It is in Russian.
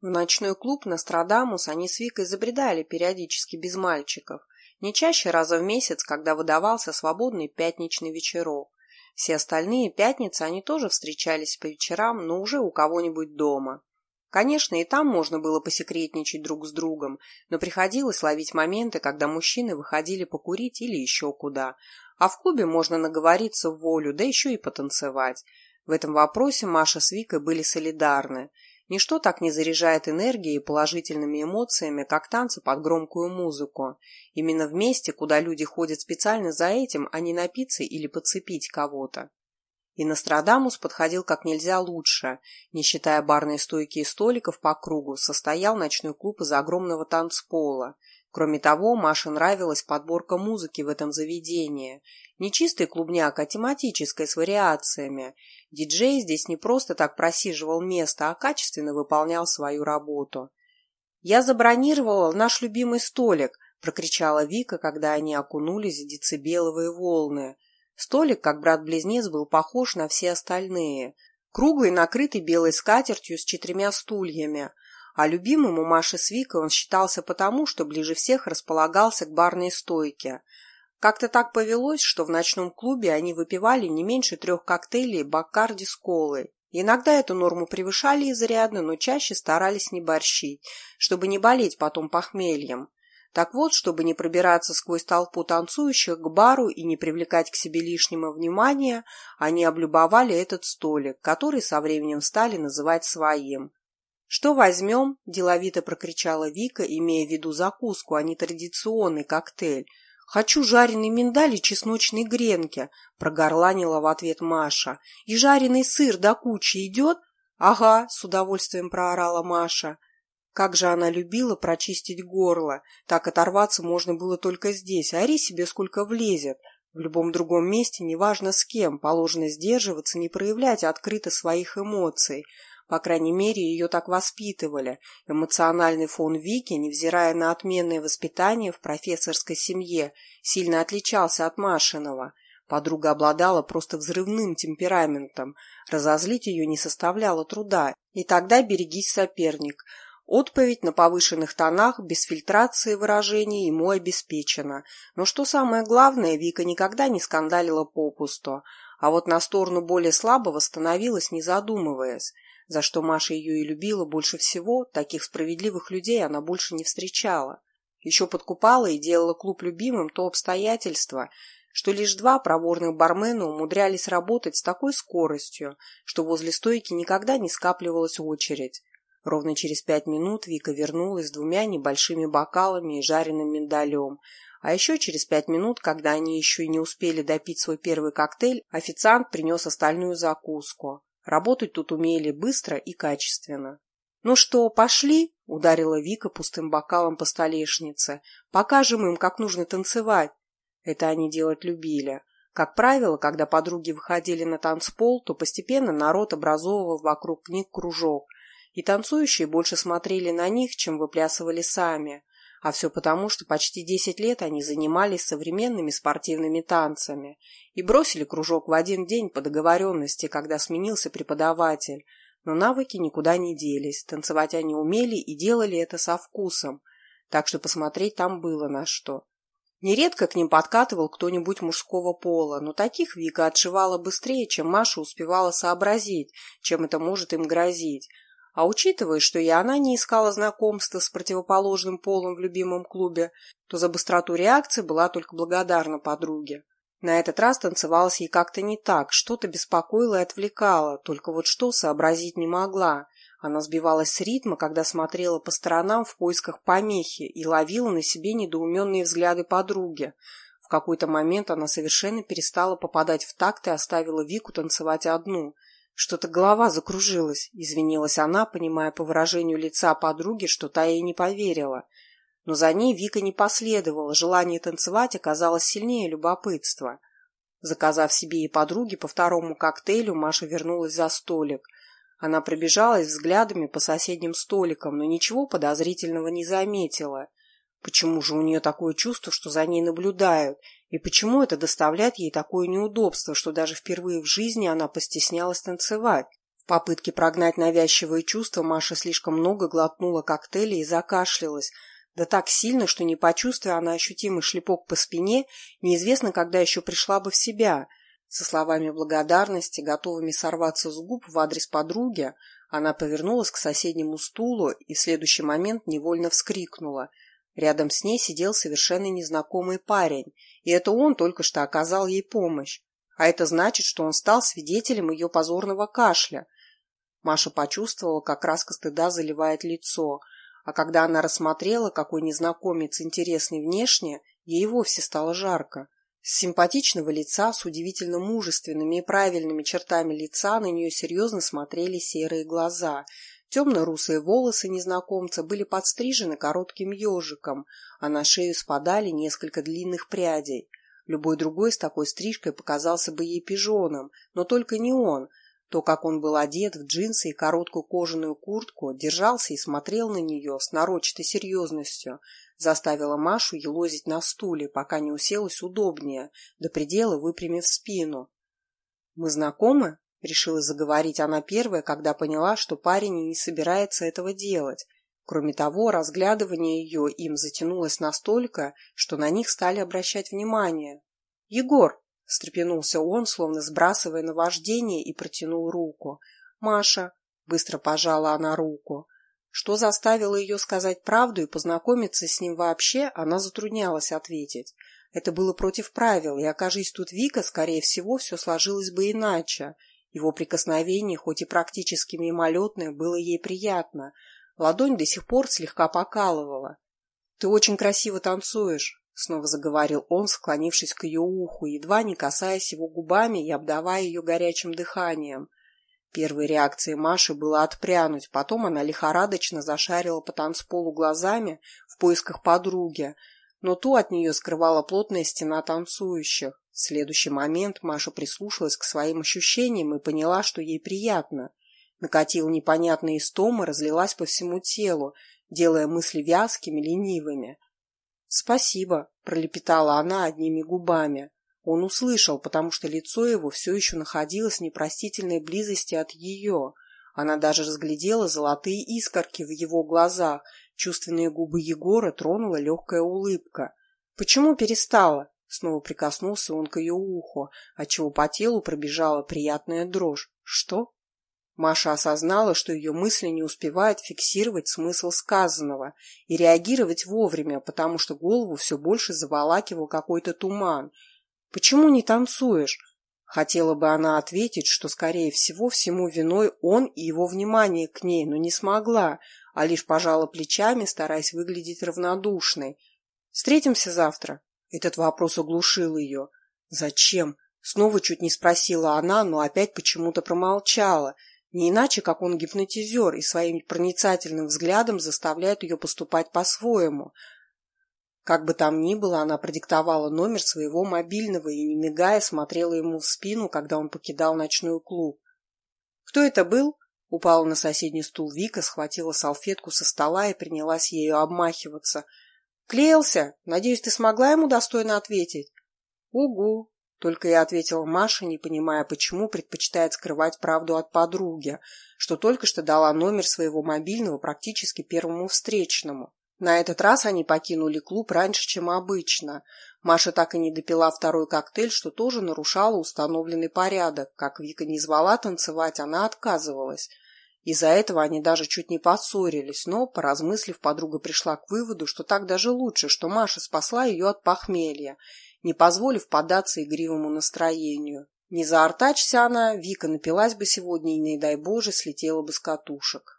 В ночной клуб «Нострадамус» они с Викой забредали периодически без мальчиков, не чаще раза в месяц, когда выдавался свободный пятничный вечерок. Все остальные пятницы они тоже встречались по вечерам, но уже у кого-нибудь дома. Конечно, и там можно было посекретничать друг с другом, но приходилось ловить моменты, когда мужчины выходили покурить или еще куда. А в клубе можно наговориться в волю, да еще и потанцевать. В этом вопросе Маша с Викой были солидарны. Ничто так не заряжает энергией и положительными эмоциями, как танцы под громкую музыку. Именно в месте, куда люди ходят специально за этим, а не напиться или подцепить кого-то. И Нострадамус подходил как нельзя лучше. Не считая барной стойки и столиков по кругу, состоял ночной клуб из огромного танцпола. Кроме того, Маше нравилась подборка музыки в этом заведении. Не чистый клубняк, а тематической, с вариациями. Диджей здесь не просто так просиживал место, а качественно выполнял свою работу. «Я забронировала наш любимый столик», – прокричала Вика, когда они окунулись в децибеловые волны. Столик, как брат-близнец, был похож на все остальные. Круглый, накрытый белой скатертью с четырьмя стульями. А любимым у Маши с Викой он считался потому, что ближе всех располагался к барной стойке – как-то так повелось, что в ночном клубе они выпивали не меньше трех коктейлей Баккарди с колой. Иногда эту норму превышали изрядно, но чаще старались не борщить, чтобы не болеть потом похмельем. Так вот, чтобы не пробираться сквозь толпу танцующих к бару и не привлекать к себе лишнего внимания, они облюбовали этот столик, который со временем стали называть своим. «Что возьмем?» – деловито прокричала Вика, имея в виду закуску, а не традиционный коктейль – «Хочу жареный миндаль и чесночные гренки», — прогорланила в ответ Маша. «И жареный сыр до кучи идет?» «Ага», — с удовольствием проорала Маша. Как же она любила прочистить горло. Так оторваться можно было только здесь. Ори себе сколько влезет. В любом другом месте, неважно с кем, положено сдерживаться, не проявлять открыто своих эмоций. По крайней мере, ее так воспитывали. Эмоциональный фон Вики, невзирая на отменное воспитание в профессорской семье, сильно отличался от Машиного. Подруга обладала просто взрывным темпераментом. Разозлить ее не составляло труда. И тогда берегись соперник. Отповедь на повышенных тонах, без фильтрации выражений ему обеспечена. Но что самое главное, Вика никогда не скандалила попусту. А вот на сторону более слабого становилась, не задумываясь. За что Маша ее и любила больше всего, таких справедливых людей она больше не встречала. Еще подкупала и делала клуб любимым то обстоятельство, что лишь два проворных бармена умудрялись работать с такой скоростью, что возле стойки никогда не скапливалась очередь. Ровно через пять минут Вика вернулась с двумя небольшими бокалами и жареным миндалем, а еще через пять минут, когда они еще и не успели допить свой первый коктейль, официант принес остальную закуску. Работать тут умели быстро и качественно. «Ну что, пошли?» — ударила Вика пустым бокалом по столешнице. «Покажем им, как нужно танцевать». Это они делать любили. Как правило, когда подруги выходили на танцпол, то постепенно народ образовывал вокруг них кружок, и танцующие больше смотрели на них, чем выплясывали сами. А все потому, что почти десять лет они занимались современными спортивными танцами и бросили кружок в один день по договоренности, когда сменился преподаватель. Но навыки никуда не делись, танцевать они умели и делали это со вкусом, так что посмотреть там было на что. Нередко к ним подкатывал кто-нибудь мужского пола, но таких Вика отшивала быстрее, чем Маша успевала сообразить, чем это может им грозить, а учитывая, что и она не искала знакомства с противоположным полом в любимом клубе, то за быстроту реакции была только благодарна подруге. На этот раз танцевалось ей как-то не так, что-то беспокоило и отвлекало, только вот что сообразить не могла. Она сбивалась с ритма, когда смотрела по сторонам в поисках помехи и ловила на себе недоуменные взгляды подруги. В какой-то момент она совершенно перестала попадать в такт и оставила Вику танцевать одну – что-то голова закружилась, извинилась она, понимая по выражению лица подруги, что та ей не поверила. Но за ней Вика не последовала, желание танцевать оказалось сильнее любопытства. Заказав себе и подруге по второму коктейлю, Маша вернулась за столик. Она пробежалась взглядами по соседним столикам, но ничего подозрительного не заметила. Почему же у нее такое чувство, что за ней наблюдают, и почему это доставляет ей такое неудобство, что даже впервые в жизни она постеснялась танцевать? В попытке прогнать навязчивые чувства Маша слишком много глотнула коктейля и закашлялась, да так сильно, что не почувствуя она ощутимый шлепок по спине, неизвестно, когда еще пришла бы в себя. Со словами благодарности, готовыми сорваться с губ в адрес подруги, она повернулась к соседнему стулу и в следующий момент невольно вскрикнула. Рядом с ней сидел совершенно незнакомый парень, и это он только что оказал ей помощь. А это значит, что он стал свидетелем ее позорного кашля. Маша почувствовала, как краска стыда заливает лицо, а когда она рассмотрела, какой незнакомец интересный внешне, ей вовсе стало жарко. С симпатичного лица, с удивительно мужественными и правильными чертами лица на нее серьезно смотрели серые глаза. Темно-русые волосы незнакомца были подстрижены коротким ежиком, а на шею спадали несколько длинных прядей. Любой другой с такой стрижкой показался бы ей пижоном, но только не он. То, как он был одет в джинсы и короткую кожаную куртку, держался и смотрел на нее с нарочатой серьезностью, заставила Машу елозить на стуле, пока не уселась удобнее, до предела выпрямив спину. «Мы знакомы?» — решила заговорить она первая, когда поняла, что парень не собирается этого делать. Кроме того, разглядывание ее им затянулось настолько, что на них стали обращать внимание. «Егор!» — встрепенулся он, словно сбрасывая наваждение, и протянул руку. «Маша!» — быстро пожала она руку. Что заставило ее сказать правду и познакомиться с ним вообще, она затруднялась ответить. Это было против правил, и, окажись тут Вика, скорее всего, все сложилось бы иначе. Его прикосновение, хоть и практически мимолетное, было ей приятно. Ладонь до сих пор слегка покалывала. «Ты очень красиво танцуешь», — снова заговорил он, склонившись к ее уху, едва не касаясь его губами и обдавая ее горячим дыханием. Первой реакцией Маши было отпрянуть, потом она лихорадочно зашарила по танцполу глазами в поисках подруги, но ту от нее скрывала плотная стена танцующих. В следующий момент Маша прислушалась к своим ощущениям и поняла, что ей приятно. Накатила непонятная истома, разлилась по всему телу, делая мысли вязкими, ленивыми. «Спасибо», — пролепетала она одними губами. Он услышал, потому что лицо его все еще находилось в непростительной близости от ее. Она даже разглядела золотые искорки в его глазах. Чувственные губы Егора тронула легкая улыбка. «Почему перестала?» Снова прикоснулся он к ее уху, отчего по телу пробежала приятная дрожь. «Что?» Маша осознала, что ее мысли не успевают фиксировать смысл сказанного и реагировать вовремя, потому что голову все больше заволакивал какой-то туман, Почему не танцуешь? Хотела бы она ответить, что, скорее всего, всему виной он и его внимание к ней, но не смогла, а лишь пожала плечами, стараясь выглядеть равнодушной. «Встретимся завтра?» Этот вопрос оглушил ее. «Зачем?» Снова чуть не спросила она, но опять почему-то промолчала. Не иначе, как он гипнотизер и своим проницательным взглядом заставляет ее поступать по-своему – как бы там ни было, она продиктовала номер своего мобильного и, не мигая, смотрела ему в спину, когда он покидал ночной клуб. «Кто это был?» Упала на соседний стул Вика, схватила салфетку со стола и принялась ею обмахиваться. «Клеился? Надеюсь, ты смогла ему достойно ответить?» «Угу», — только и ответила Маша, не понимая, почему предпочитает скрывать правду от подруги, что только что дала номер своего мобильного практически первому встречному. На этот раз они покинули клуб раньше, чем обычно. Маша так и не допила второй коктейль, что тоже нарушало установленный порядок. Как Вика не звала танцевать, она отказывалась. Из-за этого они даже чуть не поссорились, но, поразмыслив, подруга пришла к выводу, что так даже лучше, что Маша спасла ее от похмелья, не позволив поддаться игривому настроению. Не заортачься она, Вика напилась бы сегодня и, не дай Боже, слетела бы с катушек.